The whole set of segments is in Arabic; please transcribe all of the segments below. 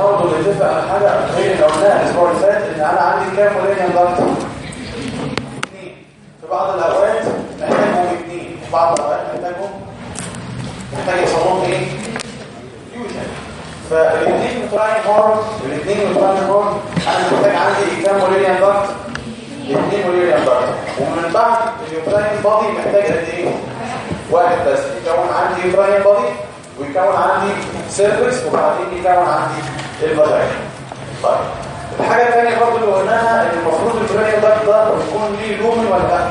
برضه بنتفق على حاجة غير اللي قلناها الأسبوع اللي فات إن أنا عندي كام Müllerian duct اثنين في بعض الأوقات محتاجهم اثنين في بعض الأوقات محتاجهم محتاج يحصلهم إيه؟ fusion فالاثنين uterine horn الاثنين uterine horn أنا محتاج عندي كام Müllerian duct اثنين Müllerian duct ومن بعد ال uterine body محتاج قد إيه؟ واحد بس. يكون عندي uterine body ويكون عندي cervix وبعدين يكون عندي ال vagina طيب الحاجة الثانية برضه اللي قلناها ان المفروض duct ده يكون ليه lumen ولا لا؟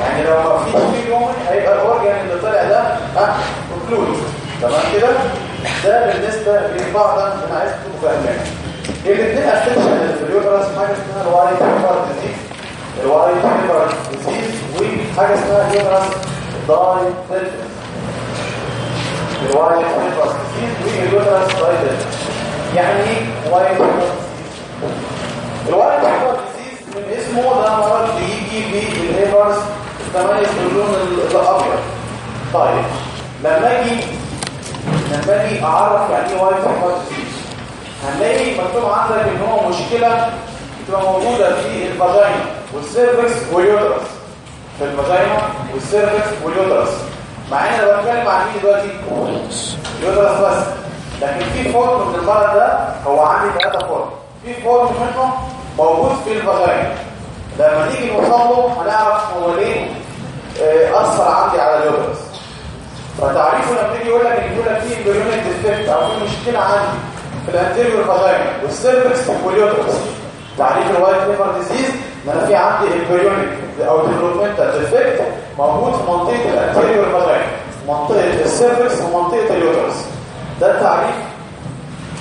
يعني لو ما فيش ليه lumen هيبقى ال organ اللي طلع ده ها occluded تمام كده؟ ده بالنسبة لبعض أنا عايز تبقوا فاهمين الاثنين اللي في ال uterus حاجة اسمها ال white heifer disease ال white heifer disease وحاجة اسمها ال uterus didelphys ال white heifer disease وال uterus didelphys يعني إيه heifer ال white heifer disease من اسمه ده مرض بيجي بال heifers تميز باللون الأبيض. طيب لما أجي لما أجي أعرف يعني إيه heifer disease هنلاقي مكتوب عندك إن هو مشكلة بتبقى موجودة في ال vagina وال cervix وال uterus. في ال vagina وال cervix وال uterus. مع إن أنا بتكلم عن مين دلوقتي؟ ال uterus بس. لكن في form من المرض ده هو عندي ثلاثة form في form منه موجود في ال vagina لما نيجي نوصل له هنعرف هو ليه أثر عندي على ال uterus فتعريفه لما تيجي يقول لك إن يقول لك في embryonic defect أو في مشكلة عندي في ال anterior vagina وال cervix وال uterus تعريف ال white heifer disease إن أنا في عندي embryonic أو developmental defect موجود في منطقة ال anterior vagina منطقة ال cervix ومنطقة ال uterus ده التعريف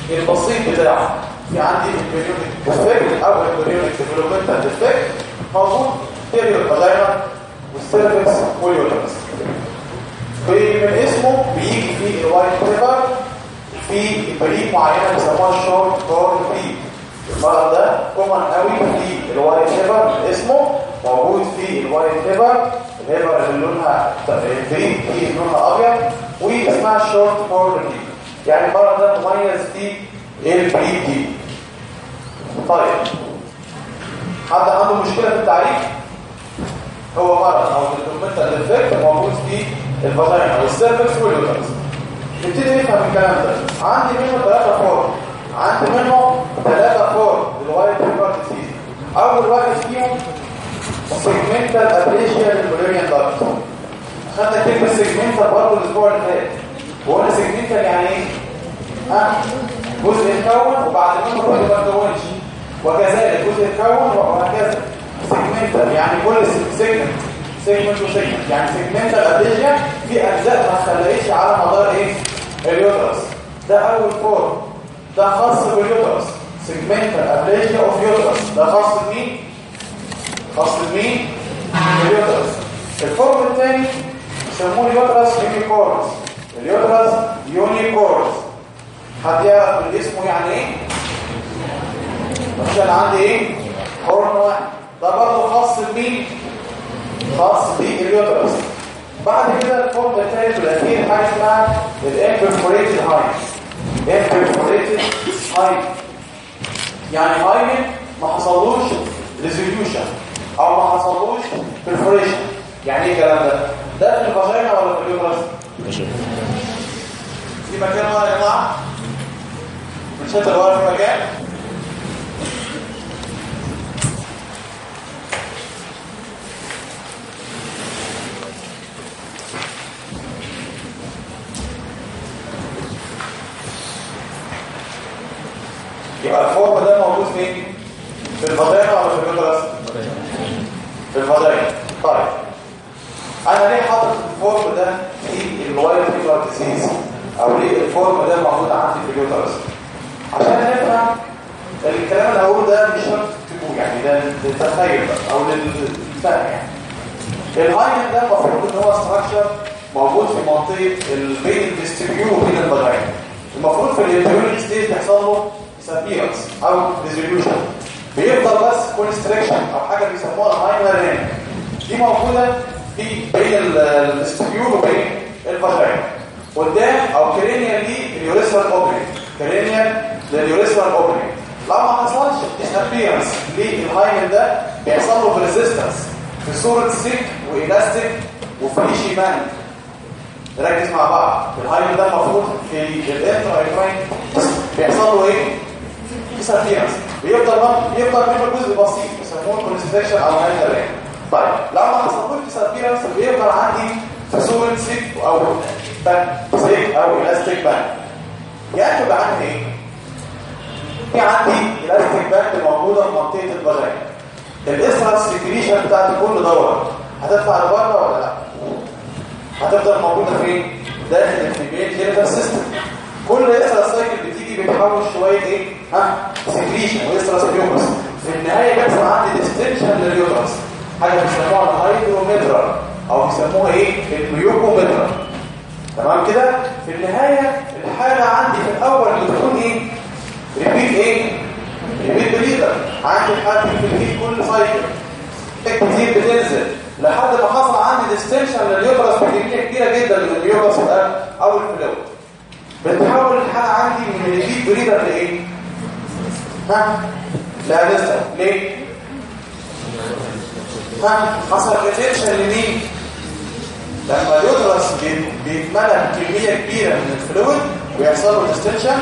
البسيط بتاعه. في عندي embryonic defect أو embryonic developmental defect موجود في ال anterior vagina وال cervix وال uterus من اسمه بيجي فيه ال white heifer في breed معينة بيسموها ال Shorthorn breed المرض ده common قوي في ال white من اسمه موجود في ال white heifer ال heifer اللي لونها ال breed دي لونها أبيض واسمها ال Shorthorn breed يعني المرض ده مميز في ال breed دي. طيب. حد عنده مشكلة في التعريف؟ هو مرض أو ال developmental defect موجود في ال vagina وال cervix وال uterus نبتدي نفهم الكلام ده. عندي منه ثلاثة form عندي منه ثلاثة form لل white heifer disease اول واحد فيهم segmental aplasia لل Müllerian duct خدنا كلمة segmental برضه الأسبوع اللي فات. وقلنا segmental يعني إيه؟ ها؟ جزء يتكون وبعد منه كل ما تكونش وكذلك جزء يتكون وهكذا. segmental يعني كل segment segment و segment يعني segmental aplasia في أجزاء ما تخلقتش على مدار إيه؟ ال uterus. ده أول form ده خاص بال uterus. segmental aplasia of uterus ده خاص بمين؟ خاص بمين؟ اليوترس الفورم الثاني يسموه اليوترس يونيكورس اليوترس يونيكورس. حد يعرف من اسمه يعني إيه؟ مثلا عندي إيه؟ horn واحد. ده برضه خاص بمين خاص بال uterus بعد كده ال form الثالث والاخير حاجة اسمها ال imperforated hymen imperforated hymen يعني hymen ما حصلوش resolution أو ما حصلوش perforation يعني إيه الكلام ده؟ ده في ال vagina ولا في ال uterus؟ في مكان ولا يا جماعة؟ مش اللي في مكان؟ يبقى الفورم ده موجود فين؟ في الفضائح ولا في اليوترس في الفضائح طيب. أنا ليه حاطط ال form ده في ال white heifer disease؟ أو ليه ال form ده موجود عندي في ال uterus؟ عشان نفهم الكلام اللي هقوله ده مش شرط تكتبوه يعني ده للتخيل أو للفهم يعني. ال hymen ده المفروض إن هو structure موجود في منطقة بين ال vestibule وبين ال vagina المفروض في ال intrauterine stage تحصل له disappearance أو resolution بيفضل بس constriction أو حاجة بيسموها ring دي موجودة في بين ال vestibule وبين ال vagina قدام أو cranial دي ال urethral opening cranial لل urethral opening لو ما حصلش. Disappearance لل hymen ده بيحصل له persistence في صورة thick و elastic وفريشي band ركز مع بعض. ال hymen ده المفروض في ال intra بيحصل له إيه؟ Disappearance بيفضل بيفضل منه جزء بسيط. بيسموه constriction أو hymen ring طيب لو ما حصلوش disappearance بيفضل عندي في thick أو band thick أو elastic band ينتج عندي إيه؟ في عندي elastic band موجودة في منطقة ال vagina ال estrual secretion بتاعت كل دورة. هتطلع لبره ولا لا؟ هتفضل موجودة فين؟ داخل ال female genital system. كل estrus cycle بتيجي بتحول شوية إيه؟ ها؟ secretion و estrual secretions في النهاية بيحصل عندي distension لل uterus حاجة بيسموها ال hydrometra أو بيسموها إيه؟ ال mucometra تمام كده؟ في النهاية الحالة عندي في الأول بتكون إيه؟ repeat إيه؟ repeat breeder عندي حد في كل cycle كتير بتنزل. لحد ما حصل عندي distension لل uterus بكمية كبيرة جدا من ال uterus ده أو ال fluid. بتحول الحالة عندي من repeat breeder لإيه؟ ها؟ لا لسه ليه؟ ها حصل retention لمين لما ال uterus بيتملى بكميه كبيرة من ال fluid ويحصل له distension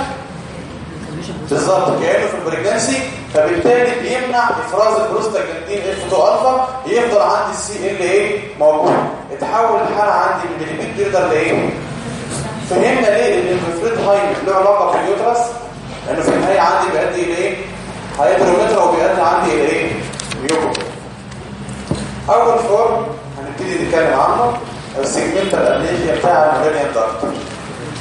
بالظبط كأنه في ال pregnancy. فبالتالي بيمنع إفراز ال prostaglandin F 2 ألفا يفضل عندي ال CL إيه موجود. اتحول الحالة عندي من ال repeat breeder لإيه؟ فهمنا ليه؟ imperforated hymen له علاقة بال uterus لأنه في النهاية عندي بيؤدي إلى إيه؟ hydrometra وبيؤدي عندي إلى إيه؟ muco أول form هنبتدي نتكلم عنه. ال segmental aplasia بتاع ال Müllerian duct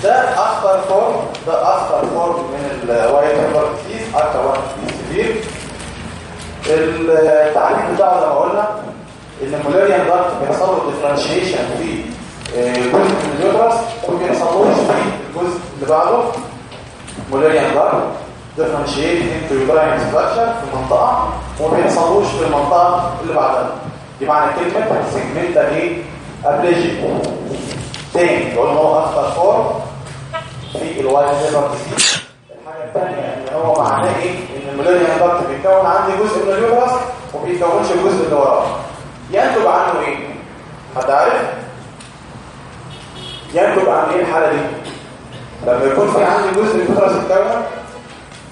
ده أخطر form ده أخطر form من ال white heifer disease أكتر واحد severe التعريف بتاعه زي ما قلنا إن ال Müllerian duct بيحصل له differentiation في جزء من ال uterus وما بيحصلوش في الجزء اللي بعده. Müllerian duct differentiate into structure في المنطقة وما بيحصلوش في المنطقة اللي بعدها. دي معنى كلمة segmental إيه؟ aplasia تاني قلنا هو اخطر form في ال white heifer disease الحاجة الثانية إن هو معناه إيه؟ إن ال Müllerian duct بيتكون عندي جزء من ال uterus وما بيتكونش الجزء اللي وراه. ينتج عنه إيه؟ حد عارف؟ ينتج عن إيه الحالة دي؟ لما يكون في عندي جزء من ال uterus اتكون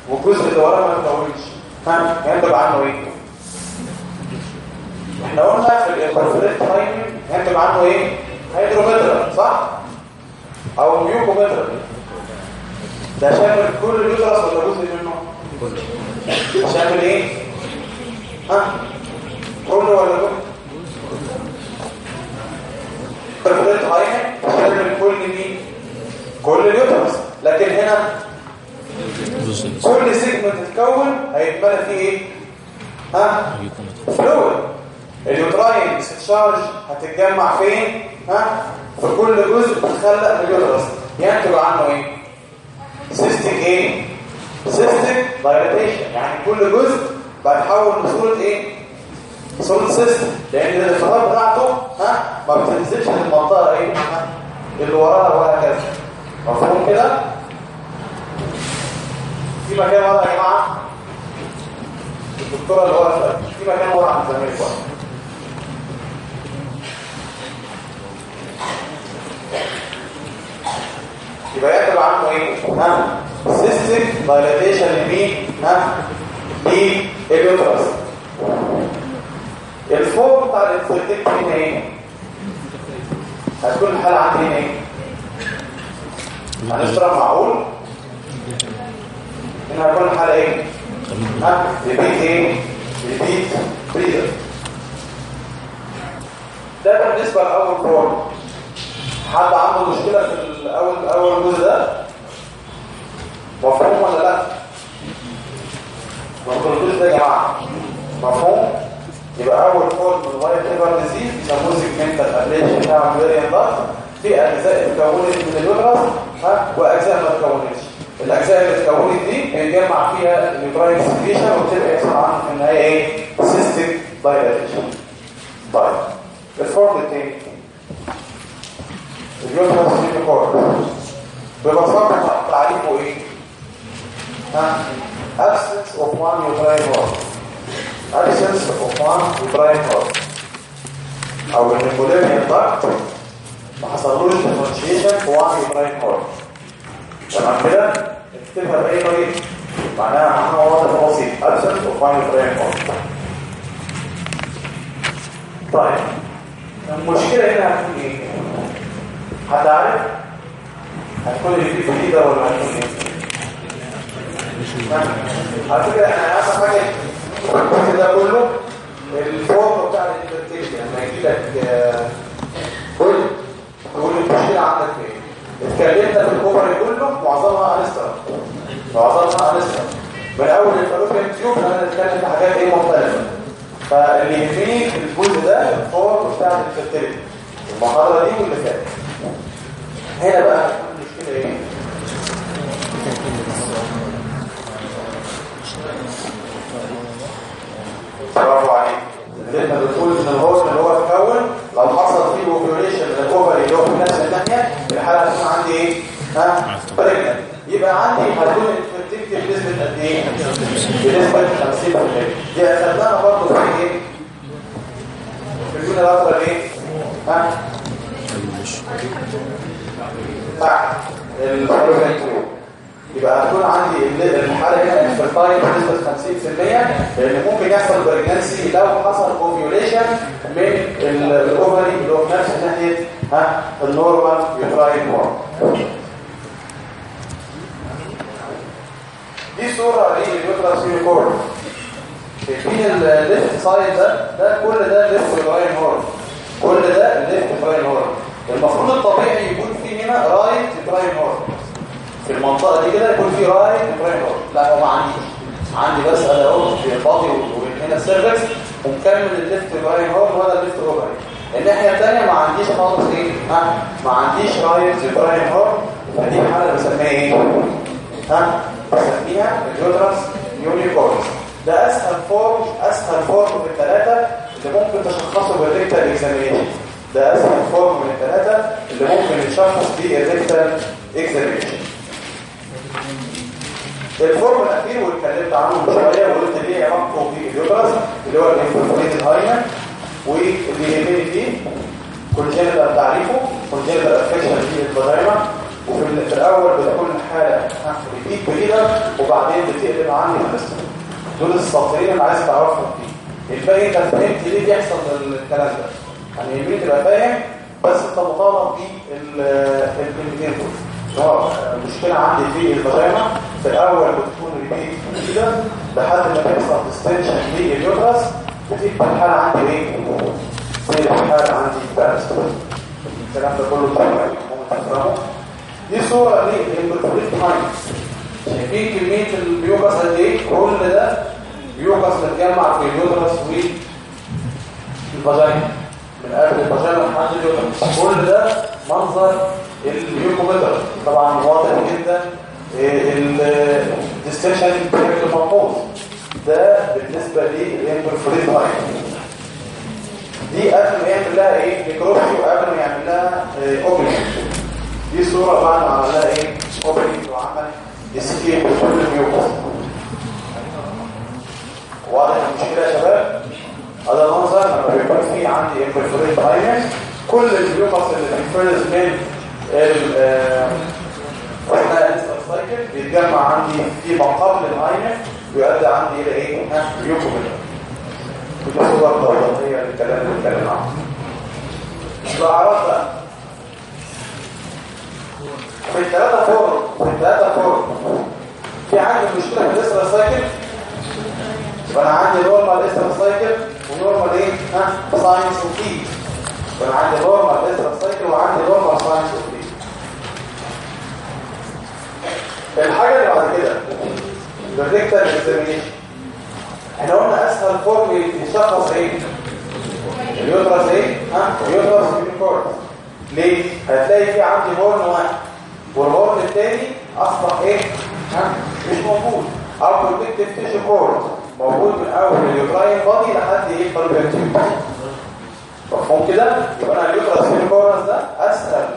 والجزء اللي وراه ما اتكونش ها ينتج عنه إيه؟ إحنا قلنا في ال imperforate hymen ينتج عنه إيه؟ hydrometra صح؟ أو mucometra. ده شامل كل ال uterus ولا جزء منه. شامل إيه؟ ها؟ كله ولا جزء ال imperforate hymen شامل كل مين كل ال uterus لكن هنا كل segment تتكون هيتملى فيه إيه؟ ها؟ fluid. ال uterine discharge هتتجمع فين؟ ها؟ في كل جزء بتخلق ال uterus ينتج عنه إيه؟ cystic إيه cystic dilatation يعني كل جزء بتحول لصوره إيه؟ صورة سيستم لأن الانفجار بتاعته ها؟ ما بتنزلش للمنطقه إيه؟ اللي وراها وهكذا. مفهوم كده؟ في مكان ورا يا جماعة؟ الدكتورة اللي ورا في مكان ورا عند زميلك يبقى يكتب عنه إيه؟ ها سيستم دايلاتيشن لمين ها لليوترس الفوق بتاع الانفلتيك هنا إيه؟ هتكون الحالة عندي هنا إيه؟ هنشرح معقول؟ هنا هتكون الحالة إيه؟ ها repeat إيه repeat breeder ده بالنسبة لأول form حد عنده مشكلة في الأول أول جزء ده؟ مفهوم ولا لا؟ مفهوم الجزء ده يا جماعة. مفهوم؟ يبقى أول form من ال white heifer disease يسموه segmental aplasia بتاع ال Mullerian duct في أجزاء اتكونت من ال uterus ها؟ وأجزاء ما اتكونتش. الأجزاء اللي اتكونت دي بيتجمع فيها ال uterine secretion وبتبقى يحصل عنها في النهاية إيه؟ cystic dilatation طيب. ال form الثاني ال uterus unicornis ببساطة تعريفه إيه؟ ها؟ Absence of one uterine wall absence of one uterine wall أو إن البوليميا ضغط ما حصلوش differentiation في one uterine wall تمام كده؟ اكتبها باي طريقه معناها معناها واضح بسيط. Of one uterine wall طيب. المشكلة هنا هتكون إيه؟ حد عارف هتكون اللي فيه في ده ولا هتكون إيه على فكرة إحنا اهم حاجة. ده كله الفورم بتاع الانترتيشن لما يجي لك قول تقول المشكلة عندك إيه اتكلمنا في الكوبري كله معظمها انستر معظمها انستر من اول الفاروفيان تيوب أنا نتكلم في حاجات إيه مختلفة فاللي يهمني في الجزء ده الفورم بتاع الانترتيشن المحاضرة دي واللي فاتت هنا بقى هتكون المشكلة إيه برافو عليك إحنا بنقول ان الهورن اللي هو اتكون لو حصل فيه اوفيوليشن من الاوفري اللي هو في نفس الناحيه الحاله هتكون عندي إيه ها بريجننت يبقى عندي هتكون الفيرتيكتيف بنسبه قد إيه بنسبه 50% دي اخدناها برضه في إيه في الجونه الاخرى إيه ها تحت الفيرتيكتيف يبقى هتكون عندي الحالة هنا infertile بنسبة 50% لأن ممكن يحصل pregnancy لو حصل ovulation من ال ovary اللي هو في نفس ناحية ها ال normal uterine horn دي صورة لل uterus unicornis شايفين ال left side ده ده كل ده left uterine horn كل ده left uterine horn المفروض الطبيعي يكون في هنا right uterine horn في المنطقة دي كده يكون في right و right لا هو ما عنديش عندي بس أنا اهو في الفاضي ومن هنا ال cervix ومكمل ال left uterine horn ولا ال left ovary الناحية الثانية ما عنديش خالص إيه؟ ها؟ ما عنديش right uterine horn فدي حالة بسميها إيه؟ ها؟ بسميها ال uterus unicornis ده أسهل form أسهل form من الثلاثة اللي ممكن تشخصه بال rectal examination. ده أسهل form من الثلاثة اللي ممكن يتشخص بيه ال rectal examination. ال form الأخير واتكلمت عنه من شوية وقلت ليه علاقته بال uterus اللي هو ال imperforate ال hymen واللي يهمني فيه congenital تعريفه congenital affection في ال vagina وفي الأول بتكون الحاله repeat breeder وبعدين بتقلب عندي القسم دول السطرين اللي عايز تعرفهم فيه. الباقي انت فهمت ليه بيحصل الكلام ده. يعني يهمني تبقى فاهم بس انت مطالب بالكلمتين المشكلة عندي في ال vagina في الأول بتكون repeat كده لحد ما تحصل distension لل uterus بتبقى الحالة عندي إيه؟ زي الحالة عندي بارس الكلام ده كله طبعا تفهمه دي صورة لل imperforate hymen شايفين كمية ال mucus قد إيه؟ كل ده mucus متجمع في ال uterus وال vagina من قبل ال vagina لحد ال uterus كل ده منظر ال mucometra طبعا واضح جدا ال distension بشكل ملحوظ ده بالنسبة لل imperforate hymen دي قبل ما يعمل لها إيه نيكروبي وقبل ما يعمل لها opening دي صوره بعد ما عمل إيه opening وعمل escape لكل ال mucus واضح المشكلة يا شباب هذا المنظر لما بيكون في عندي imperforate hymen كل ال mucus اللي بيفرز من وإحنا ال cycle بيتجمع عندي في قبل ال hymen ويؤدي عندي إلى إيه؟ ها mucometra ودي صور ضوئيه للكلام اللي بنتكلم عنه. الاعراض بقى. في الثلاثه form في الثلاثه form. في عندي مشكله في ال estrus cycle وأنا عندي normal estrus cycle و normal إيه؟ ها signs of heat وأنا عندي normal estrus cycle وعندي normal signs of heat الحاجة اللي بعد كده. ال rectal examination إحنا قلنا أسهل form يشخص إيه؟ ال uterus إيه؟ ها؟ ال uterus unicorn ليه؟ هتلاقي في عندي horn واحد. وال horn الثاني أصبح إيه؟ ها؟ مش موجود. أو connective tissue cord موجود من أول ال uterine body لحد إيه؟ ال fallopian tube مفهوم كده يبقى أنا ال uterus unicorn ده أسهل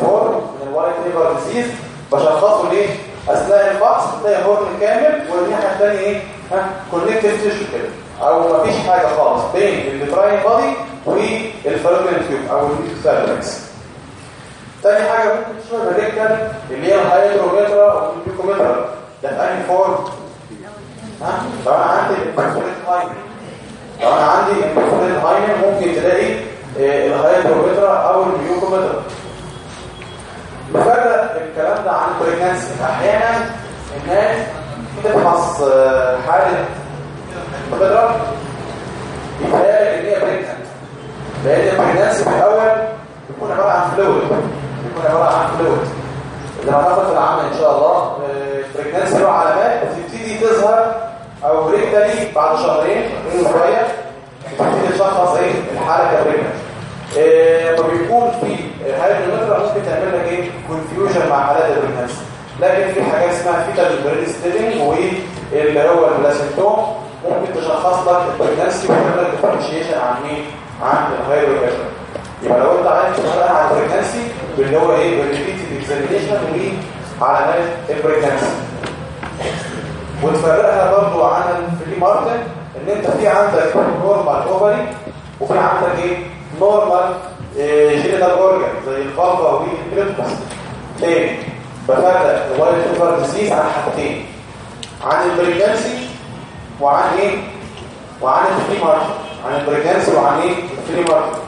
form من ال white heifer disease بشخصه ليه؟ أثناء الفحص بتلاقي horn كامل والناحيه الثانية إيه؟ ها connective tissue كده أو مفيش حاجة خالص بين ال uterine body وال fallopian tube أو الفالوبيكس تاني حاجة ممكن تشوفها بال rectal اللي هي ال hydrometra أو ال mucometra ده في أنهي form ها؟ لو أنا عندي ال imperforate hymen لو أنا عندي ال imperforate hymen ممكن تلاقي آه، ال hydrometra أو ال mucometra بفرق الكلام ده عن ال pregnancy أحيانا الناس تفحص آه، حاله بتضرب يتهيألك ان هي pregnant لأن ال pregnancy في الأول بيكون عبارة عن fluid بيكون عبارة عن fluid لما ناخد في العمل إن شاء الله ال pregnancy له علامات بتبتدي تظهر أو ب rectally بعد شهرين شهرين وشوية. بتبتدي تشخص إيه؟ الحاله ك pregnant لما بيكون في حالات ال metra ممكن تعمل لك إيه؟ confusion مع حالات ال pregnancy لكن في حاجات اسمها fetal membrane slipping واللي هو ال placentome ممكن تشخص لك ال pregnancy وتعمل لك differentiation عن مين؟ عن ال hydrometra يبقى لو أنت عايز تشتغل على ال pregnancy اللي هو إيه؟ ال repeated examination وعلامات ال pregnancy وتفرقها برضو عن ال freemartin إن أنت في عندك normal ovary وفي عندك إيه؟ normal genital organ زي ال vulva وال clitoris تاني بفرق ال white heifer disease عن حاجتين. عن ال pregnancy وعن إيه؟ وعن ال freemartin عن ال pregnancy وعن إيه؟ ال freemartin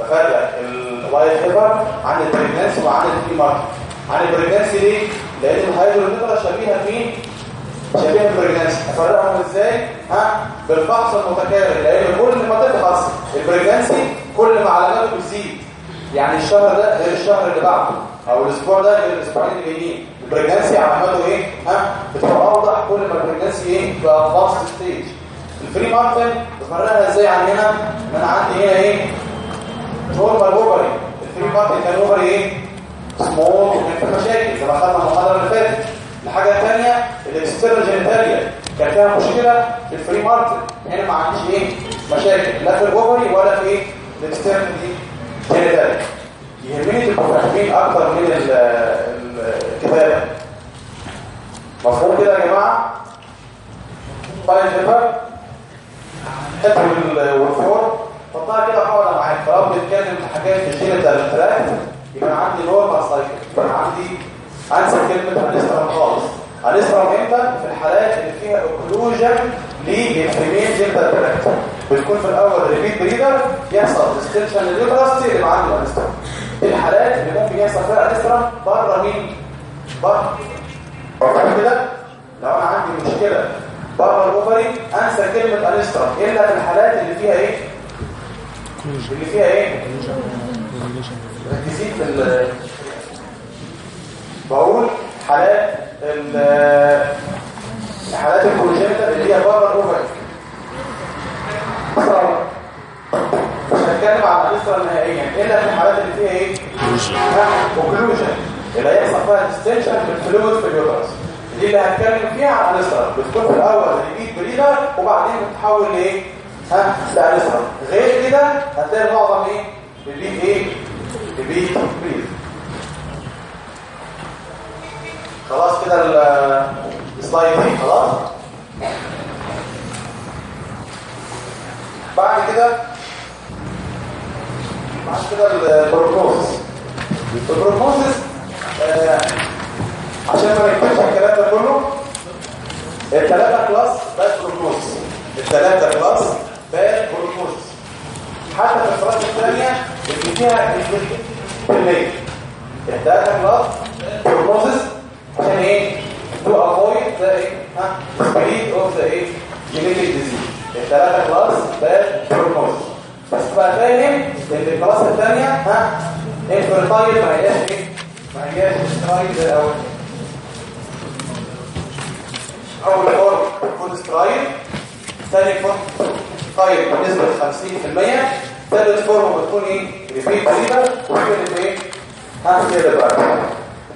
بفرق ال white heifer عن ال pregnancy وعن ال freemartin عن ال pregnancy ليه؟ لأن ال hydrometra شبيهة فين شبيهه بال pregnancy أفرقهم إزاي؟ ها؟ بالفحص المتكرر لأن كل ما تفحص ال pregnancy كل ما علاماته بتزيد. يعني الشهر ده غير الشهر اللي بعده أو الأسبوع ده غير الأسبوعين اللي جايين. ال pregnancy علاماته إيه؟ ها؟ بتبقى اوضح كل ما ال pregnancy إيه؟ بقى advanced stage ال freemartin بفرقها إزاي عن هنا؟ إن أنا عندي هنا إيه؟ normal ovary ال freemartin كان ovary إيه؟ سمول وكان في مشاكل زي ما خدنا المحاضره اللي فاتت. الحاجة الثانية ال external genitalia. كان فيها مشكلة في ال freemartin. هنا ما عنديش إيه؟ مشاكل. لا في ال ovary ولا في إيه ال external دي. genitalia. يهمني تبقوا فاهمين أكتر من الكتابة. مفهوم كده يا جماعة؟ طيب ليفر حتة والفور. حطها كده قاعدة معاك. طالما بنتكلم في حاجات ال genital tract يبقى عندي normal cycle يبقى عندي انسى كلمة anestrum خالص. anestrum إمتى في الحالات اللي فيها occlusion لل female genital tract بتكون في الأول repeat breeder يحصل distension لل uterus اللي عنده anestrum الحالات اللي ممكن يحصل فيها anestrum بره مين؟ بره. بره كده؟ لو أنا عندي مشكلة. بره ال ovary أنسى كلمة anestrum إلا في الحالات اللي فيها إيه؟ اللي فيها إيه؟ ركزين في بقول حالات ال حالات ال congenital اللي هي بره ال ovary مش هتكلم عن ال anestrum نهائيا الا في الحالات اللي فيها إيه؟ occlusion اللي هيحصل فيها distension في ال fluid في ال uterus. دي اللي هتكلم فيها عن ال anestrum بتكون في الأول repeat breeder وبعدين بتتحول لإيه؟ ها؟ ل anestrum غير كده هتلاقي معظم إيه repeat إيه؟ repeat breeder خلاص كده ال slide دي خلاص. بعد كده بعد كده ال prognosis ال prognosis آه عشان ما نكتبش الكلام ده كله الثلاثه class bad prognosis الثلاثه class bad prognosis حتى في ال form الثانية اللي فيها الكميه الثلاثه class prognosis عشان إيه to avoid the إيه ها spread of the إيه genetic disease الثلاثه class bad prognosis بس تبقى فاهم ان ال class الثانية ها infertile ما هياش إيه ما هياش sterile زي الأول اول form فود sterile ثاني form طيب بنسبه 50% ثالث form بتكون إيه repeat breeder وفكره إيه ها كده بقى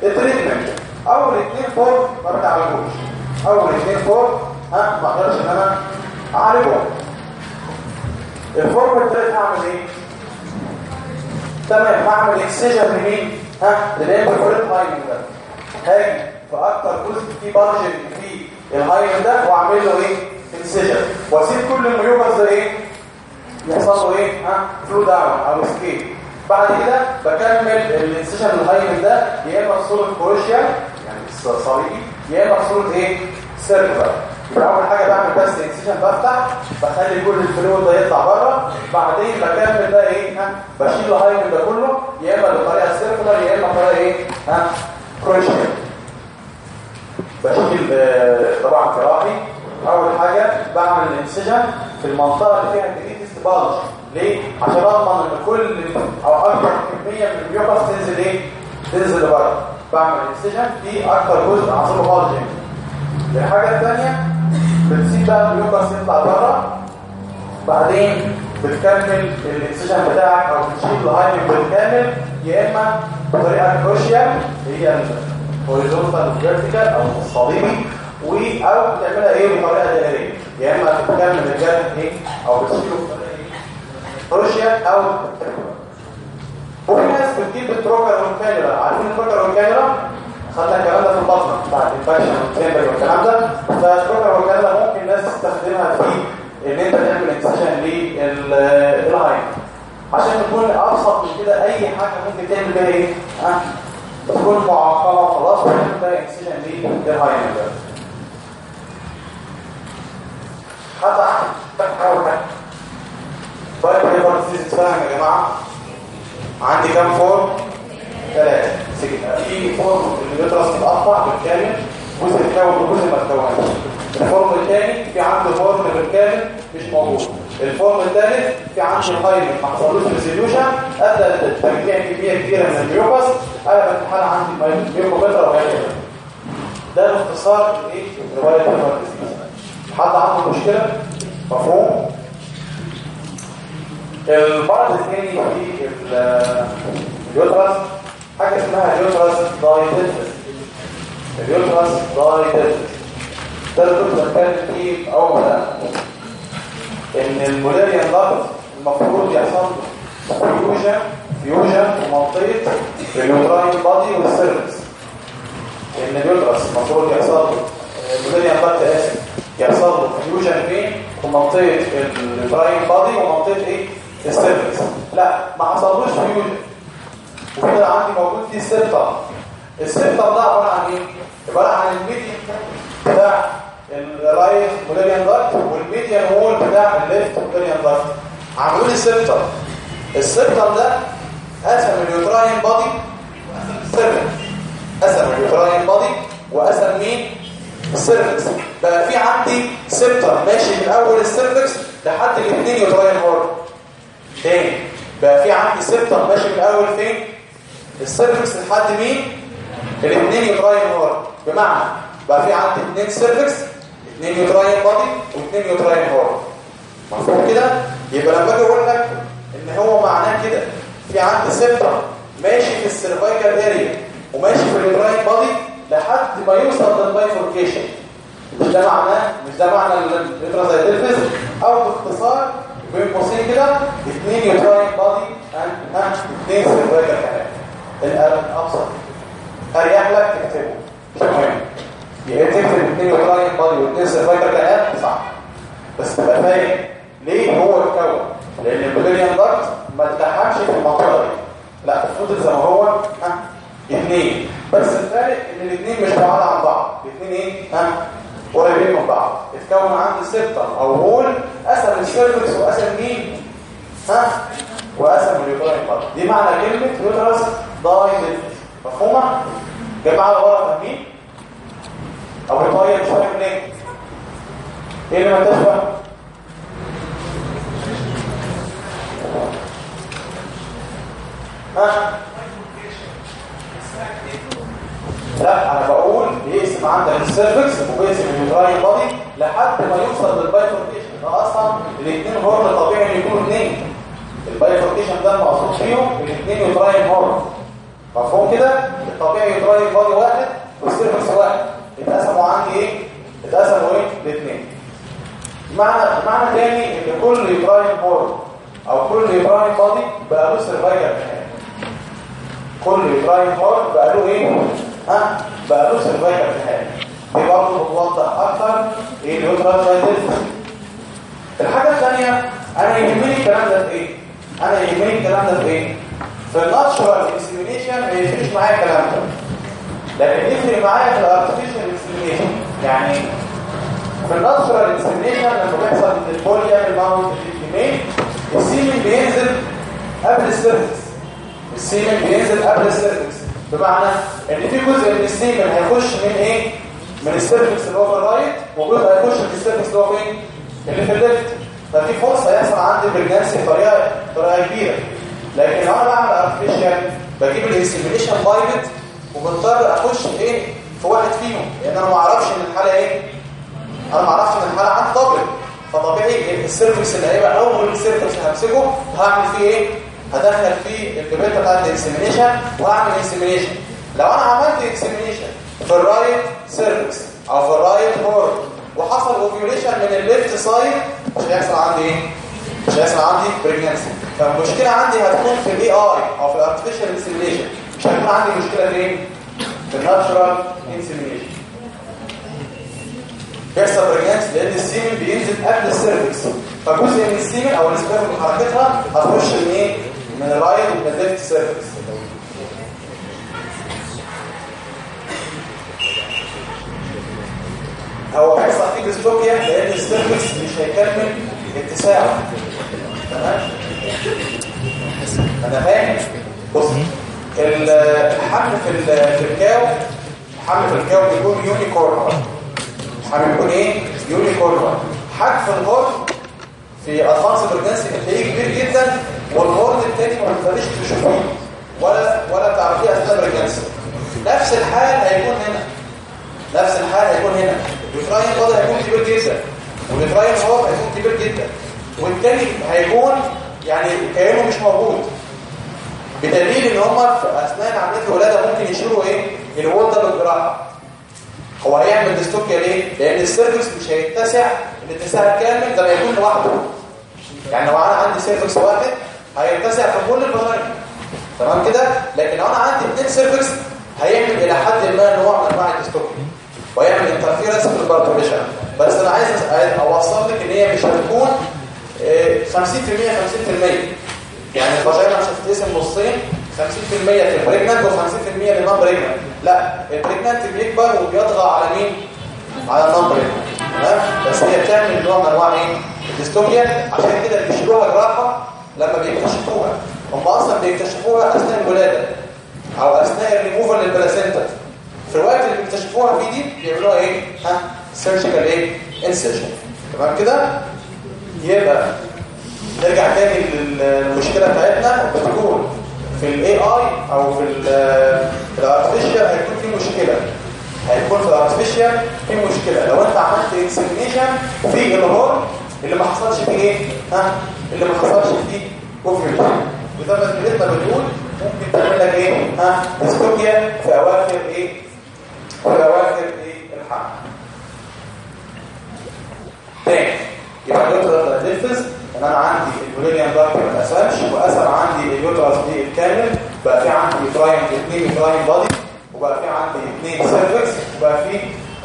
ال treatment أول اثنين form ما بتعالجوش أول اثنين form ها ما أقدرش ان أنا اعالجهم ال form الثالث هعمل إيه؟ تمام هعمل excision لمين ها ال imperforate hymen ده. هاجي في أكتر جزء فيه bulging في ال hymen ده وأعمل له إيه؟ incision وأسيب كل ال mucus ده إيه؟ يحصل له إيه؟ ها flow down أو escape بعد كده بكمل ال incision ال hymen ده يا إما في صورة crucial صليبي يا اما في صورة إيه؟ circular يبقى أول حاجة بعمل بس incision بفتح بخلي كل ال fluid ده يطلع بره. بعدين بكمل ده إيه؟ بشيل ال hymen ده كله يا اما بطريقه circular يا اما بطريقه إيه؟ ها؟ crucial بشيل طبعا جراحي أول حاجة بعمل ال incision في المنطقة اللي فيها greatest bulge ليه؟ عشان أضمن إن كل أو اكبر كميه من ال mucus تنزل إيه؟ تنزل لبره. بعمل incision في أكتر جزء عصبه bulge الحاجة الثانية بتسيب بقى ال mucus يطلع بره. بعدين بتكمل ال incision بتاعك أو بتشيل ال hymen بالكامل يا إما بطريقة crucial هي horizontal vertical أو الصليبي و أو بتعملها إيه بطريقة دائرية. يا إما بتكمل الجانب إيه أو بتشيله بطريقة إيه crucial أو وفي ناس بتجيب التروكر والكاميرا عارفين التروكر والكاميرا خدنا الكلام ده في البطنة. بتاع ال infection وال cannula والكلام ده. فال trocar وال cannula ممكن الناس تستخدمها في إن أنت تعمل incision لل hymen عشان تكون أبسط من كده أي حاجة ممكن تعمل بيها إيه؟ ها؟ تكون معقمه وخلاص وتعمل بيها لل hymen حتى بحاول طيب هيبقى تتفاهم يا جماعة. عندي كام form ثلاثة في form اللي بيدرس متقطع بالكامل جزء اتكون وجزء ما اتكونش ال form الثاني في عنده form بالكامل مش موجود. ال form الثالث في عنده ال hymen ما حصلوش resolution أدى لتجميع كمية كبيرة من ال mucus قلب الحاله عندي mucometra وهكذا ده باختصار الايه رواية ال hepatitis حد عنده مشكلة؟ مفهوم؟ المرض الثاني في ال uterus حاجة اسمها ال uterus didelphys ال uterus didelphys ده اللي بتكلم فيه اولا إن ال Müllerian duct المفروض يحصل fusion fusion في منطقة ال uterine body وال cervix إن ال uterus المفروض يحصل ال Müllerian duct اسف يحصل له fusion فين؟ في منطقة ال uterine body ومنطقة إيه؟ ال cervix لا ما حصلوش fusion وكده عندي موجود دي ال septum ال septum ده عبارة عن إيه؟ عبارة عن ال median بتاع ال right Müllerian duct وال median wall بتاع ال left Müllerian duct عملوا لي septum ال septum ده قسم ال uterine body cervix قسم ال uterine body وقسم مين؟ ال cervix بقى في عندي septum ماشي من أول ال cervix لحد الاثنين uterine horn تاني بقى في عندي septum ماشي من اول فين؟ ال cervix لحد مين؟ الاثنين uterine horn بمعنى بقى في عندي اثنين cervix اثنين uterine body واثنين uterine horn مفهوم كده؟ يبقى لما أجي أقول لك إن هو معناه كده. في عندي septum ماشي في ال cervical area وماشي في ال uterine body لحد ما يوصل لل bifurcation مش ده معناه؟ مش ده معنى ال uterus didelphys أو باختصار بين قوسين كده اثنين uterine body ها اثنين cervical canal القلم ابسط اريح لك تكتبه مش مهم يا تكتب اثنين uterine body واثنين cervical canal صح بس تبقى فاهم ليه هو اتكون لأن ال Müllerian duct ما اتلحمش في المنطقة دي لا فضل زي ما هو ها اثنين. بس الفرق إن الاثنين مش بعاد عن بعض. الاثنين إيه؟ ها قريبين من بعض. اتكون عندي septum أو wall قسم ال cervix وقسم مين؟ ها؟ وقسم ال uterine body دي معنى كلمة uterus didelphys مفهومة؟ جماعة ورا فاهمين أو طيب مش فاهم ليه إيه اللي ما تشبه ها؟ لا أنا بقول بيقسم عندك ال cervix وبيقسم ال uterine body لحد ما يوصل لل bifurcation ده أصلا الاثنين horn طبيعي إن يكونوا اثنين ال bifurcation ده المقصود فيهم الاثنين uterine horn مفهوم كده؟ الطبيعي uterine body واحد وال cervix واحد. اتقسموا عندي إيه؟ اتقسموا إيه؟ الاثنين معنى معنى تاني إن كل uterine horn أو كل uterine body بقى له cervical كل uterine horn بقى له إيه؟ ها؟ بقى له cervical في حاجة دي برضه بتوضح أكتر إيه ال uterine الحاجة الثانية أنا يهمني الكلام ده في إيه؟ أنا يهمني الكلام ده في إيه؟ في ال natural insemination ما يفرقش معايا الكلام ده. لكن يفرق معايا في ال artificial insemination يعني في ال natural insemination لما بيحصل إن ال bull يعمل mount لل female ال semen بينزل قبل ال cervix ال semen بينزل قبل ال cervix بمعنى إن في جزء من ال semen هيخش من إيه؟ من ال cervix اللي هو في ال right وجزء هيخش من ال cervix اللي هو فين اللي في ال left ففي فرصة يحصل عندي pregnancy بطريقه طريقه كبيرة. لكن لو أنا بعمل artificial بجيب ال insemination pipette وبضطر أخش إيه؟ في واحد فيهم. لأن أنا ما أعرفش إن الحالة إيه؟ أنا ما أعرفش إن الحالة عندي double فطبيعي ال cervix اللي هيبقى أول ال cervix همسكه هعمل فيه إيه؟ هدخل فيه ال pipette بتاعت ال insemination وهعمل insemination لو أنا عملت insemination في ال right cervix أو في ال right horn وحصل ovulation من ال left side مش هيحصل عندي إيه؟ مش هيحصل عندي pregnancy فالمشكلة عندي هتكون في ال AI أو في ال artificial insemination مش هيكون عندي مشكلة فين في الناتشورال انسيمينيشن بيحصل بريجنانسي لأن السيمن بينزل قبل السيرفكس فجزء من السيمن أو السبيرم من حركتها هتخش من إيه؟ من ال right ومن ال left cervix هو هيحصل فيه dystocia لأن ال cervix مش هيكمل اتساعه تمام؟ أنا فاهم. بص الحمل في ال cow الحمل في ال cow بيكون unicorn الحمل بيكون إيه؟ unicorn حجم ال horn في advanced pregnancy بتلاقيه كبير جدا. وال horn التاني ما بتقدريش تشوفيه ولا ولا تعرفيه اثناء pregnancy نفس الحال هيكون هنا. نفس الحال هيكون هنا. ال uterine body هيكون كبير جدا. وال uterine horn هيكون كبير جدا. والتاني هيكون يعني كانه مش موجود. بدليل إن هم في أثناء عمليه الولادة ممكن يشيلوا إيه؟ ده بالجراحة. هو هيعمل dystocia ليه؟ لأن ال cervix مش هيتسع. الاتساع الكامل ده يكون لوحده. يعني لو أنا عندي cervix واحد هيتسع في كل الفراغ تمام كده؟ لكن لو أنا عندي اثنين cervix هيعمل إلى حد ما نوع من أنواع ال dystocia ويعمل interference في ال parturition بس أنا عايز أوصل لك إن هي مش هتكون 50% 50% يعني ال vagina مش هتتقسم نصين 50% في ال pregnant و50% لل non-pregnant لا ال pregnant بيكبر وبيطغى على مين؟ على ال non-pregnant تمام؟ بس هي بتعمل نوع من أنواع إيه؟ ال dystocia عشان كده بيشيلوها جراحه لما بيكتشفوها. هم أصلا بيكتشفوها أثناء الولادة أو أثناء الريموفال للبلاسينتا. في الوقت اللي بيكتشفوها فيه دي بيعملوها إيه؟ ها؟ surgical إيه؟ excision تمام كده؟ يبقى نرجع تاني للمشكلة بتاعتنا. بتكون في ال AI أو في ال artificial هيكون في مشكلة. هيكون في ال artificial في مشكلة. لو أنت عملت insemination في ال horn اللي ما حصلش فيه إيه؟ ها؟ اللي ما حصلش فيه ovulation وده مسؤوليتنا بتقول ممكن تعمل لك إيه؟ ها؟ dystocia في أواخر إيه؟ في أواخر إيه؟ الحمل تاني. يبقى ال uterus didelphys إن أنا عندي ال Müllerian duct ما اتقسمش وقسم عندي ال uterus دي الكامل. بقى في عندي uterine اثنين uterine body وبقى في عندي اثنين cervix وبقى في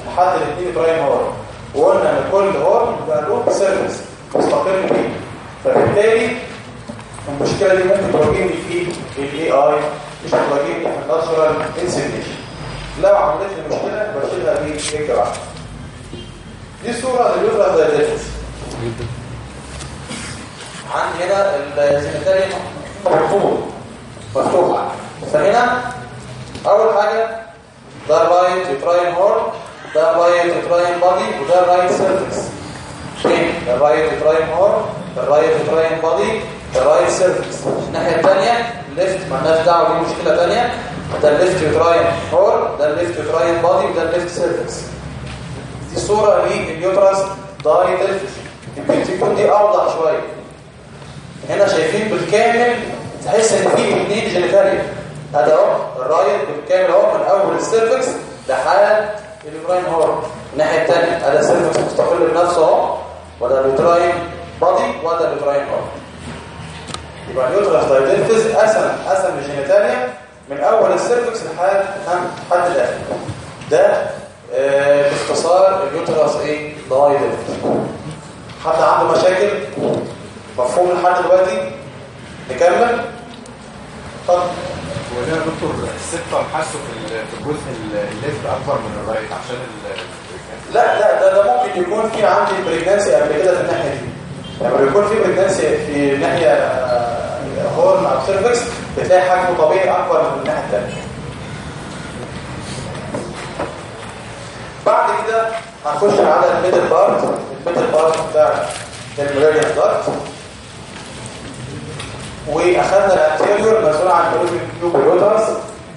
لحد الاثنين uterine horn وقلنا ان كل horn بقى له cervix مستقل فيه فبالتالي المشكلة دي ممكن تواجهني في ال AI مش هتواجهني في ال natural insemination لو عملت لي مشكلة بشيلها بالجراحه دي صورة لل uterus didelphys عندي هنا ال symmetry مفتوح مفتوح فهنا أول حاجة ده ال right uterine horn ده ال right uterine body وده ال right cervix فين ده ال right uterine horn ده ال right uterine body ده ال right cervix الناحيه الثانية left مالناش دعوة دي مشكلة ثانية ده ال left uterine horn ده ال left uterine body وده ال left cervix دي صورة لل uterus didelphys يمكن تكون دي أوضح شوية. هنا شايفين بالكامل تحس إن في اثنين genitalia هذا أهو ال right بالكامل أهو من أول ال cervix لحد ال uterine horn الناحيه الثانية هذا ال cervix مستقل بنفسه أهو. وده ال uterine body وده ال uterine horn يبقى ال uterus didelphys قسم قسم ال genitalia من أول ال cervix لحد لحد ده. ده آه، باختصار ال uterus إيه؟ didelphys حد عنده مشاكل؟ مفهوم لحد دلوقتي؟ نكمل؟ اتفضل هو ده يا دكتور السته حاسه في ال- في الجزء ال- ال left أكبر من ال right عشان لا لا ده ده ممكن يكون في عندي pregnancy قبل كده في الناحية دي. لما يكون في pregnancy في ناحية horn أو cervix بتلاقي حجمه طبيعي أكبر من الناحية الثانية بعد كده هنخش على ال middle part. ال middle part بتاع ال Müllerian duct. واخدنا ال anterior مسؤول عن ال uterine tube وال uterus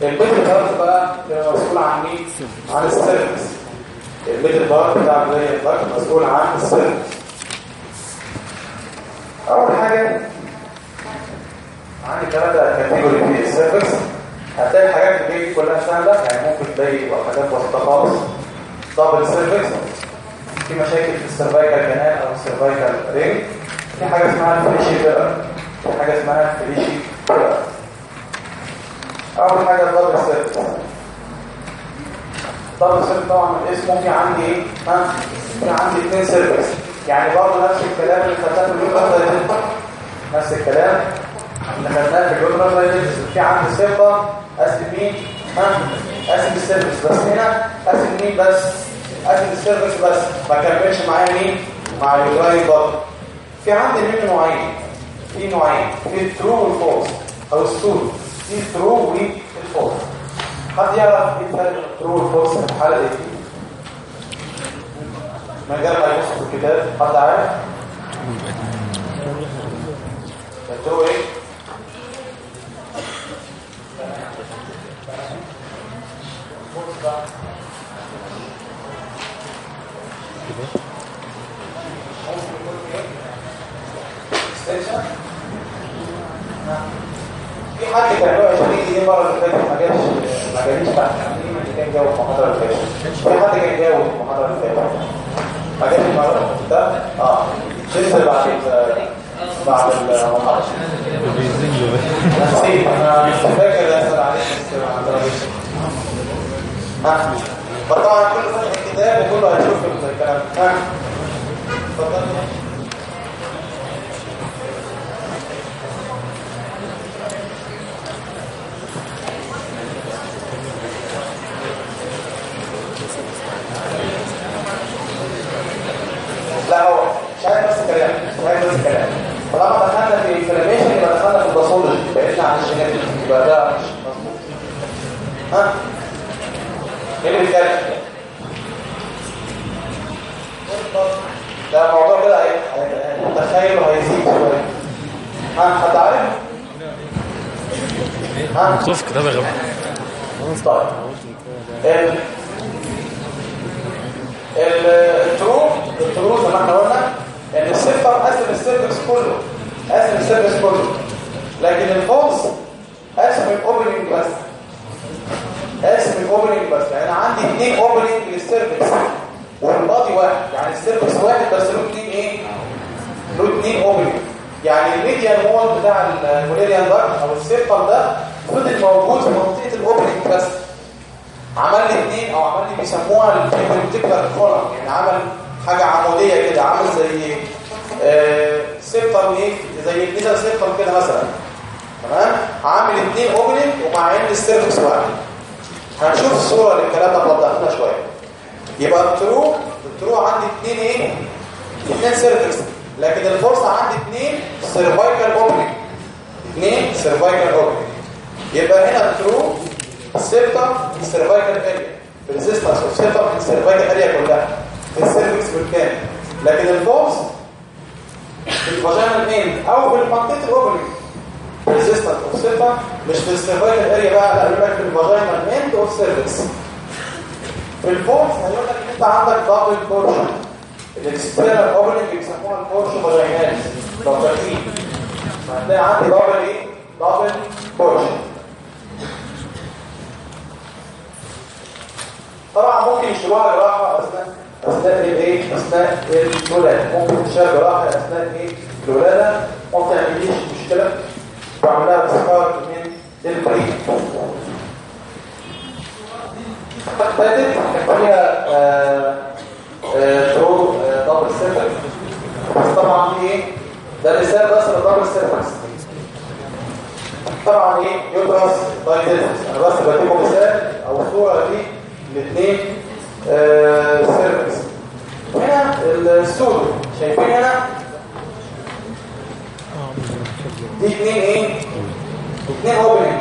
ال middle part بقى مسؤول عن مين؟ عن ال cervix ال middle part بتاع ال Müllerian duct مسؤول عن ال cervix أول حاجة عندي ثلاثة category في ال cervix هتلاقي الحاجات اللي كلها سهله يعني ممكن تلاقي حاجات بسيطة خالص. double cervix في مشاكل في ال cervical canal أو ال cervical ring في حاجة اسمها الفريشي بيرر في حاجة اسمها الفريشي بيرر أول حاجة double cervix double cervix طبعا من اسمه في عندي إيه؟ ها في عندي اثنين cervix يعني برضه نفس الكلام اللي خدناه في ال uterus نفس الكلام اللي خدناه في ال uterus في عندي septum قسم مين؟ ها قسم ال cervix بس هنا قسم مين بس؟ قسم ال cervix بس. ما كملش معايا مين؟ مع ال uterine برضه في عندي منه نوعين؟ في نوعين. في الترو والفولس أو السول في الترو والفولس حد يعرف إيه الفرق بين ال true وال false في الحاله دي من غير ما يبص في الكتاب حد عارف ال true إيه حد كان له 20 جنيه المره اللي فاتت ما جاش ما بعد مين اللي كان جاوب المحاضره اللي فاتت في حد كان جاوب المحاضره اللي فاتت ما جاش المره اللي فاتت ده آه نزل بعد بعد المحاضره أنا فاكر اسال عليك بس ما عندناش. فطبعا كل فتح الكتاب وكله هيشوف الكلام ها اتفضل لا هو مش عايز بس كلام مش عايز بس كلام طالما دخلنا في الانفلاميشن يبقى دخلنا في الباثولوجي بعدنا عن مظبوط ها إيه اللي بيتكلم ده الموضوع كده هي- هي- متخيل وهيزيد شوية ها حد عارف؟ ها كتاب يا جماعة طيب ال ال ال true ال true زي ما إحنا قلنا ان الصفر قسم السيرفكس كله قسم السيرفكس كله لكن الفولس قسم الاوبننج بس قسم الاوبننج بس يعني أنا عندي اثنين opening لل cervix وال body واحد. يعني ال cervix واحد بس له اثنين إيه؟ له اثنين opening يعني ال median wall بتاع ال Mullerian duct أو ال septum ده فضل موجود في منطقة ال opening بس. عمل لي اثنين أو عمل لي بيسموها ال vertical column يعني عمل حاجة عمودية كده. عامل زي آه septum إيه؟ زي ال nasal septum كده مثلا. تمام؟ عامل اثنين opening ومع ان ال cervix واحد. هنشوف الصورة للكلام ده وضحنا شوية. يبقى ال true ال true عندي اثنين إيه؟ اثنين cervix لكن ال false عندي اثنين cervical opening اثنين cervical opening يبقى هنا الترو السيرفر السيرفايكال اريا الريزيستنس اوف سيرفر في السيرفايكال اريا كلها. في ال cervix بالكامل. لكن ال false في ال vaginal end أو في منطقه ال opening persistence of septum مش في ال cervical area بقى لا يقول لك في ال vaginal end of cervix في ال false هيقول لك ان انت عندك double portion الاكسترنال اوبننج بيسموها البورشن فاجيناليس لو فاكرين هتلاقي عندي دبل إيه دبل بورشن طبعا ممكن يشتروها جراحه اثناء اثناء الايه اثناء الولاده ممكن تشتغل جراحه اثناء إيه الولاده ما تعمليش مشكله بعملها بسكار من البريد فاتت فيها ثرو دبل سيرفكس بس طبعا إيه؟ ده مثال بس للدبل سيرفكس طبعا إيه؟ يوترس دايديتس أنا بس بديكم مثال أو صورة دي الاثنين سيرفكس هنا السودو شايفين هنا؟ دي اثنين إيه اثنين opening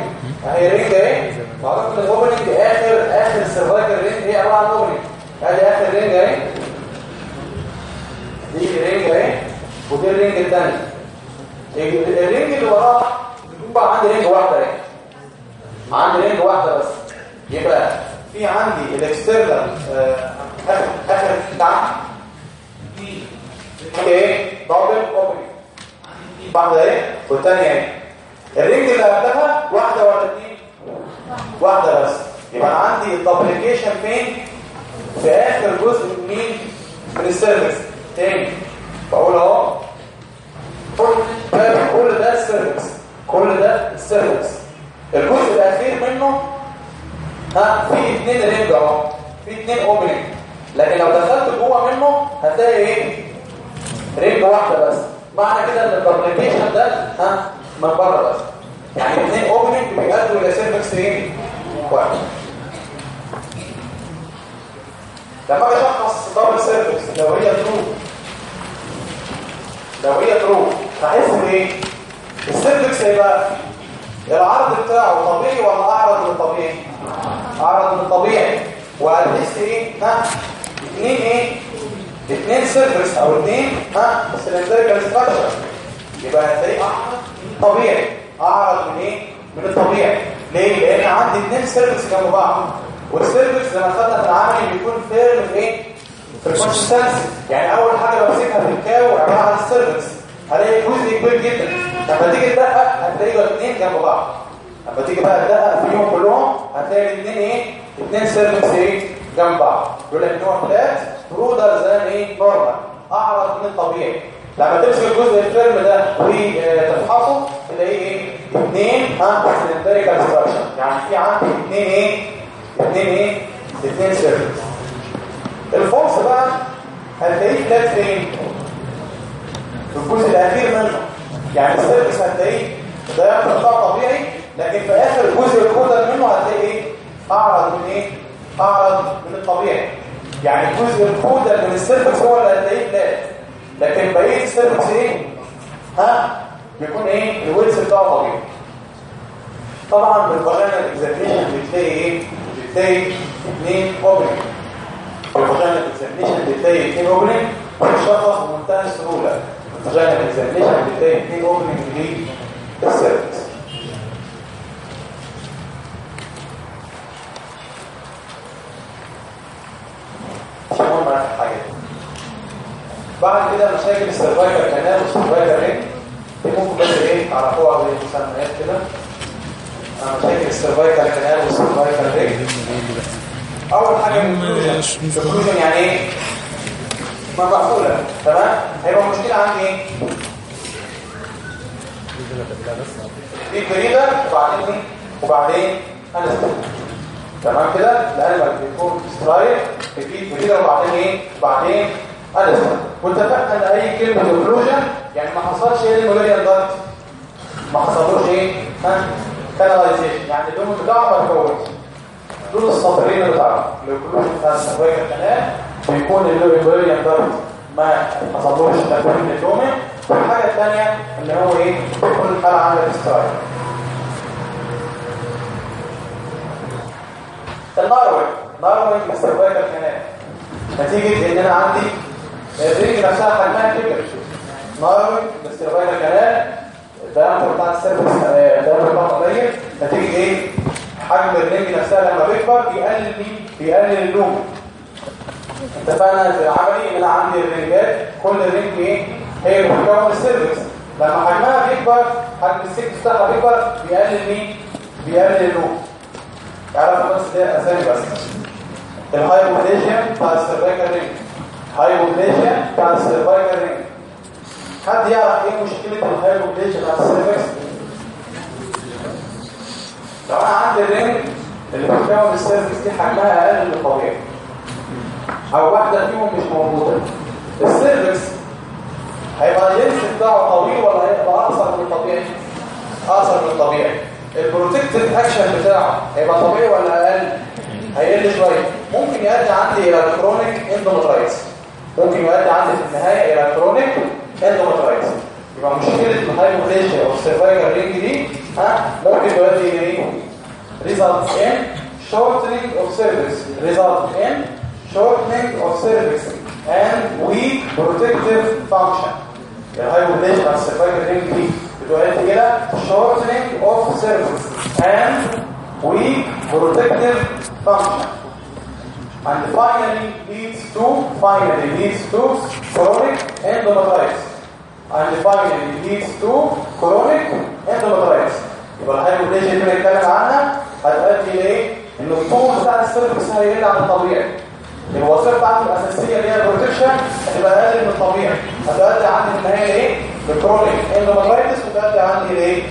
اهي ring اهي معروف ان ال opening دي اخر اخر ال cervical ring هي عباره عن opening ادي اخر ring اهي دي ring اهي ودي ال ring الثاني ال ring اللي وراها بقى عندي ring واحدة اهي عندي ring واحدة بس يبقى في عندي ال external اخر اخر بتاع في إيه double opening واحدة اهي والثانيه اهي ال ring اللي قبلها واحدة ولا اثنين واحدة بس. يبقى عندي ال duplication فين؟ في آخر جزء من من ال cervix تاني. بقول أهو. كل ده ال cervix كل ده ال cervix الجزء الأخير منه ها في اثنين ring أهو. في اثنين opening لكن لو دخلت جوه منه هتلاقي إيه؟ ring واحدة بس. معنى كده إن ال duplication ده ها من بره بس يعني اثنين opening بيأدوا إلى cervix إيه؟ واحد. لما أجي أشخص double cervix لو هي true لو هي true هحس بايه ال cervix هيبقى العرض بتاعه طبيعي ولا أعرض من الطبيعي أعرض من الطبيعي وهتحس إيه؟ ها؟ اثنين إيه؟ اثنين cervix أو اثنين ها cylindrical structure يبقى هتلاقيه أعرض طبيعي. أعرض من إيه؟ من الطبيعي. ليه؟ لأن عندي اثنين cervix جنب بعض. وال cervix زي ما خدنا في العملي بيكون firm في إيه؟ في يعني أول حاجة بمسكها في ال cow عبارة عن ال cervix هلاقي جزء كبير جدا. لما تيجي تدقق هتلاقي الاثنين جنب بعض. لما تيجي بقى تدقق فيهم كلهم هتلاقي الاثنين إيه؟ اثنين cervix إيه؟ جنب بعض يقول لك نوع flat broader زي إيه؟ normal أعرض من الطبيعي. لما تمسك الجزء ال firm ده وتفحصه تلاقيه إيه؟ اثنين ها cylindrical structure يعني في عندي اثنين إيه؟ اثنين إيه؟ اثنين cervix الفورس بقى هتلاقيه flat فين في الجزء الأخير منه. يعني ال cervix هتلاقيه ده بتاع طبيعي لكن في آخر جزء ال caudal منه هتلاقي إيه؟ أعرض من إيه؟ أعرض من الطبيعي. يعني جزء ال caudal من ال cervix هو اللي هتلاقيه flat لكن بقية ال cervix إيه ها بيكون إيه؟ الويلز بتاعه طبيعي. طبعا بال vaginal examination بتلاقي إيه؟ بتلاقي اثنين opening بال vaginal examination بتلاقي اثنين opening وتشخص بمنتهى السهولة. بال vaginal examination بتلاقي اثنين opening لل cervix مش مهم اخر حاجة بعد كده مشاكل ال cervical canal وال cervical ring دي ممكن بس إيه؟ تعرفوها بالمسميات كده؟ مشاكل ال cervical canal وال cervical ring أول حاجة الكلوجن يعني إيه؟ مقفوله تمام؟ هيبقى المشكلة عندي إيه؟ في بريدر وبعدين إيه؟ وبعدين انستيك تمام كده؟ لأن بيكون سترايك في بريدر وبعدين إيه؟ وبعدين انستيك واتفقنا ان أي كلمة اوكلوجن يعني ما حصلش إيه المولاريان دارت ما حصلوش إيه؟ ها؟ كاناليزيشن يعني اللون بتاعه ما اتكونش دول السطرين بتاعه ال occlusion بتاع ال cervical canal بيكون ال Müllerian duct ما حصلوش. تكوين ال lumen والحاجة الثانية ان هو إيه؟ كل حاله عامله stricture ال narrowing narrowing لل cervical canal نتيجة إن أنا عندي ال ring نفسها حجمها كبر narrowing لل cervical canal ال diameter بتاع ال cervix ال diameter بتاعه قليل نتيجة إيه؟ حجم ال ring نفسها لما بيكبر بيقلل بيقلل ال lumen اتفقنا في العملي ان أنا عندي ال ring ات كل ring إيه؟ هي اللي بتكون ال cervix لما حجمها بيكبر حجم ال cervix بتاعها بيكبر بيقلل مين؟ بيقلل ال lumen اعرفوا بس ده أسامي بس. ال hypoplasia بتاع ال cervical ring hypoplasia بتاع ال cervical ring حد يعرف إيه مشكله ال hypoplasia بتاع ال cervix لو أنا عندي ال ring اللي بتكون ال cervix دي حجمها أقل من الطبيعي أو واحدة فيهم مش موجوده ال cervix هيبقى ال length بتاعه طويل ولا هيبقى اقصر من الطبيعي اقصر من الطبيعي ال protective action بتاعه هيبقى طبيعي ولا أقل هيقل شوية ممكن يؤدي عندي إلى chronic endometritis ممكن يؤدي عندي في النهاية إلى chronic endometritis يبقى مشكلة ال hypoplasia أو ال cervical ring دي ها ممكن يؤدي إلى إيه؟ result in shortening of cervix. result in shortening of cervix and weak protective function. ال hypoplasia على ال cervical ring دي بتؤدي إلى shortening of cervix and weak protective function. And finally leads to finally leads to chronic endometritis and finally leads to chronic endometritis يبقى ال hypoplasia اللي بنتكلم عنها هتؤدي لايه إن الطول بتاع ال cervix هيقل عن الطبيعي. الوظيفة بتاعته الأساسية اللي هي ال protection هتبقى أقل من الطبيعي. هتؤدي عندي في النهاية لايه ل chronic endometritis وتؤدي عندي لايه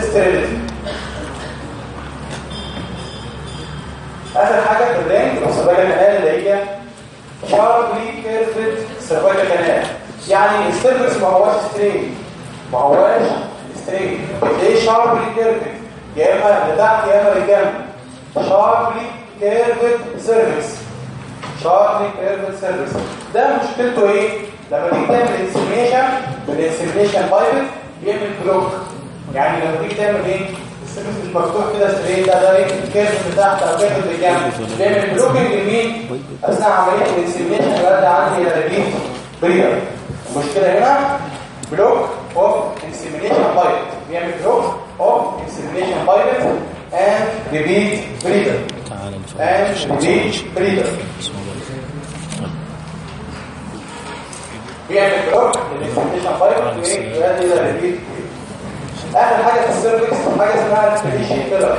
sterility آخر حاجة في ال ring ال cervical canal اللي هي sharply curved cervical canal يعني ال cervix ما هواش straight ما هواش straight ليه sharply curved يا إما لتحت يا إما للجنب sharply curved cervix sharply curved cervix ده مشكلته إيه؟ لما تيجي تعمل insemination بال insemination pipette بيعمل block يعني لما تيجي تعمل إيه؟ مش مفتوح كده straight ده ده إيه curved لتحت أو curved للجنب بيعمل blocking لمين اثناء عمليه ال insemination يؤدي عندي repeat breeder المشكلة هنا block of insemination pipette بيعمل block of insemination pipette and repeat breeder and repeat breeder بيعمل block لل insemination pipette ويؤدي إلى repeat آخر حاجة في ال cervix حاجة اسمها ال fleshy pillar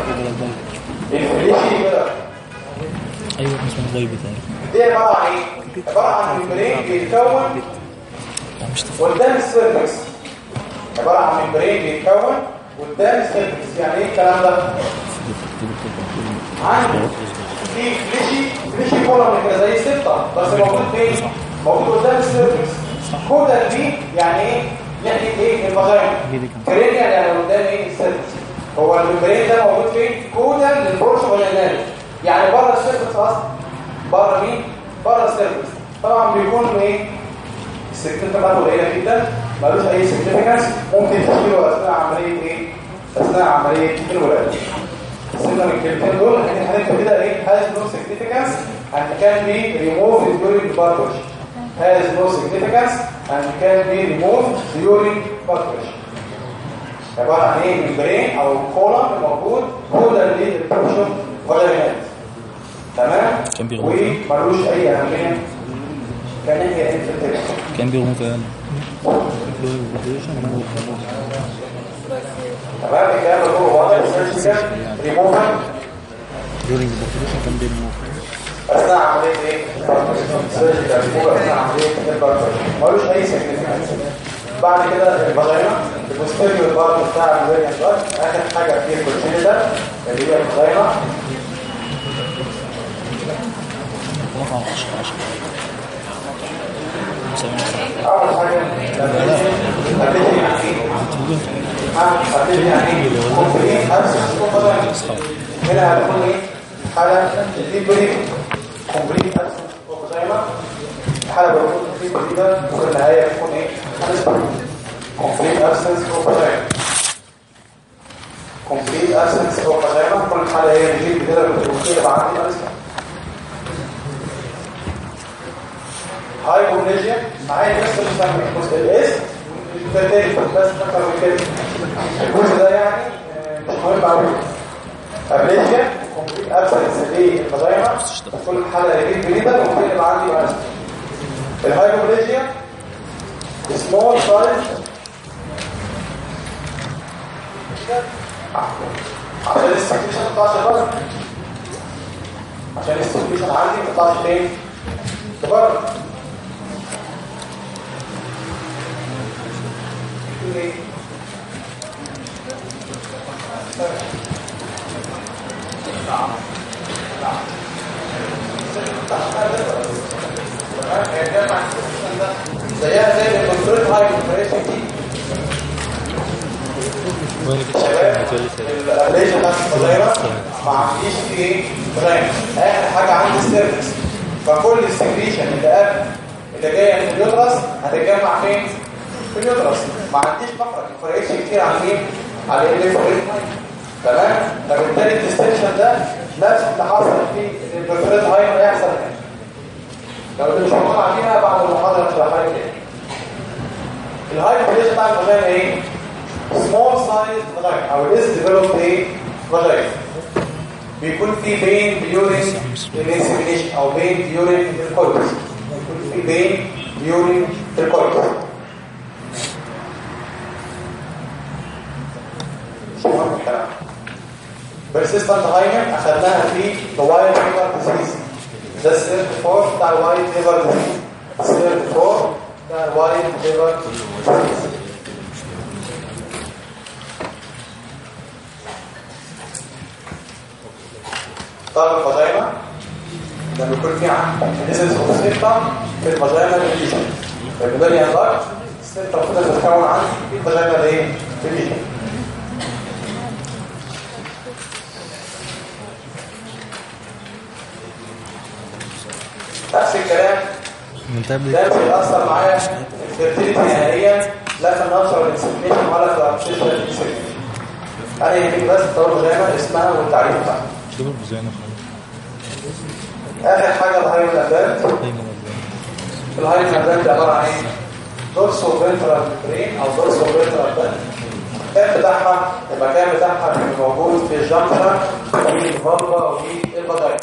ال fleshy pillar أيوه اسمه بتاعي دي عبارة عن إيه؟ عبارة عن membrane بيتكون قدام ال cervix. عبارة عن membrane بيتكون قدام ال cervix. يعني إيه الكلام ده؟ عندي في fleshy fleshy column كده زي septa بس موجود فين؟ موجود قدام ال cervix. caudal دي يعني إيه؟ ناحيه إيه ال vagina cranial يعني قدام إيه ال cervix هو ال membrane ده موجود فين؟ caudal لل portio vaginalis يعني بره ال cervix أصلا؟ بره مين؟ بره ال cervix طبعا بيكون إيه؟ السكتين بتاعته قليلة جدا ملوش أي significance ممكن تشيله أثناء عملية إيه؟ أثناء عملية الولادة. سيبنا من الكلمتين دول إحنا هنكتب كده إيه؟ has no significance. and can be removed during birth has no significance and can be removed during birth عباره عن إيه ممبرين أو كولم موجود للبروشن فاجينات تمام كان بيغمض. وملوش اي اهميه كان هي انفلتريشن كان يعني تمام الكلام ده كله واضح ريموفال during the parturition كان بيغمض اثناء عمليه إيه سيرجيكال ريموفال اثناء عمليه ال parturition ملوش اي significance بعد كده ال vagina ال posterior part بتاع ده اخر حاجة ال question ده اللي هي ال vagina رقم 10 10 اول حاجة هتبتدي يعني ابسس وفاجينا هنا هتكون إيه حاله دي بريك كومبليت وفاجينا الحالة بتكون في بريده وفي النهاية بتكون إيه؟ كومبليت ابسنس وفاجينا كومبليت ابسنس وفاجينا كل حاله هي بتجيب كده بتقول عندي ابسنس هايبوبليجيا معايا نفس المسمى الجزء الإس الثالث بس أكتر من الجزء ده يعني آه، مش مهم قوي ابليجيا كومبليت ابسنس حالة ريجيت بريده ممكن يبقى عندي الهايبوبليجيا سمول سايز عشان بره عشان عندي ما تطلعش فين بره ليه؟ زيها زي الكونترول هاي اوبريشن دي شباب الابليشن بتاعت الصغيره ما عنديش فيه إيه اخر حاجة عندي السيرفس فكل السكريشن اللي قبل اللي جاية من اليوترس هتتجمع فين في اليوترس ما عنديش مخرج ما فرقتش كتير عن مين؟ على ال تمام؟ فبالتالي الديستنشن ده نفس اللي حصل في البرفريت هاي هيحصل هنا لو اللي مش مقطع فيها بعد المحاضره هشرحها لك تاني ال hypoplasia بتاع ال vagina إيه؟ small size vagina أو less developed إيه vagina. بيكون في pain during insemination أو pain during intercourse بيكون في pain intercourse مش مهم الكلام؟ Persistent hymen اخدناها في the white heifer disease. ده ال third form بتاع ال white heifer disease. ال third form بتاع الوايت ليفر disease. طب الفاجينا لما يكون في عندي نسبة اوكسيتا في الفاجينا ريليشن فبالتالي يا ضغط الستة المفروض تتكون عندي في الفاجينا إيه؟ ريليشن نفس الكلام. من تابلت. ده مش هيأثر معايا الفيرتيليتي نهائيا لا في النشر الانسكليشن ولا في الارتفيشال انسكليشن أنا يهمني بس الطرق الفاجينا اسمها والتعريف بتاعها آخر حاجة الهايمن ابانت دايما الهايمن ابانت عبارة عن إيه؟ دورسو فينترال برين أو دورسو فينترال بان المكان بتاعها المكان بتاعها اللي موجود في الجنكشن في الفالفا وفي البطايق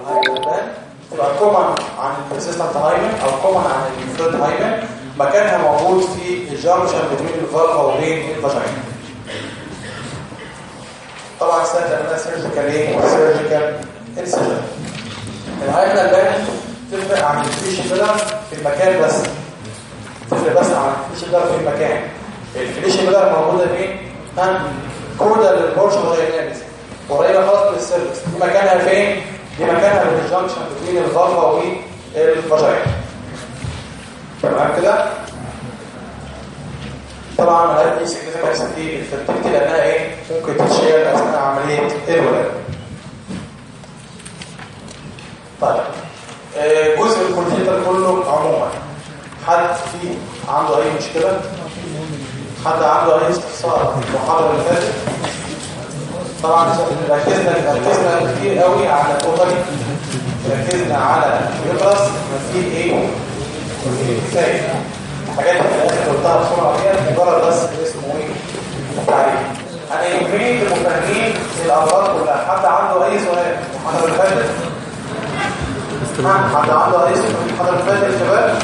الهايمن ابانت تبقى كومن عن البرسيستنت هايمن أو كومن عن الفلوت هايمن مكانها موجود في الجنكشن بين الفالفا وبين الفاجينا طبعا سهل انها سيرجيكال إيه؟ سيرجيكال انسجن الهايمن ابانت تفرق عن الفيش بيلر في المكان بس. تفرق بس عن الفيش بيلر في المكان. ال fleshy pillar موجودة فين ها؟ caudal لل portio vaginalis قريبة خالص من ال cervix. مكانها فين؟ دي مكانها ال junction بين ال vulva وال vagina تمام كده؟ طبعا ملهاش أي significance في ال fertility لأنها إيه؟ ممكن تتشيل أثناء عملية الولاده طيب. آه، جزء الكمبيوتر كله عموما. حد فيه عنده أي مشكلة؟ حد عنده أي استفسار؟ في المحاضرة اللي فاتت؟ طبعا ركزنا ركزنا كتير قوي على الكوبري ركزنا على اليوترس في إيه؟ كفاية. الحاجات اللي الآخر قلتها بسرعة كده مجرد بس اسمه إيه؟ تعريف أنا يهمني تبقوا فاهمين الامراض كلها؟ حد عنده أي سؤال؟ اللي فاتت حد عنده أي سؤال؟ اللي فاتت يا شباب؟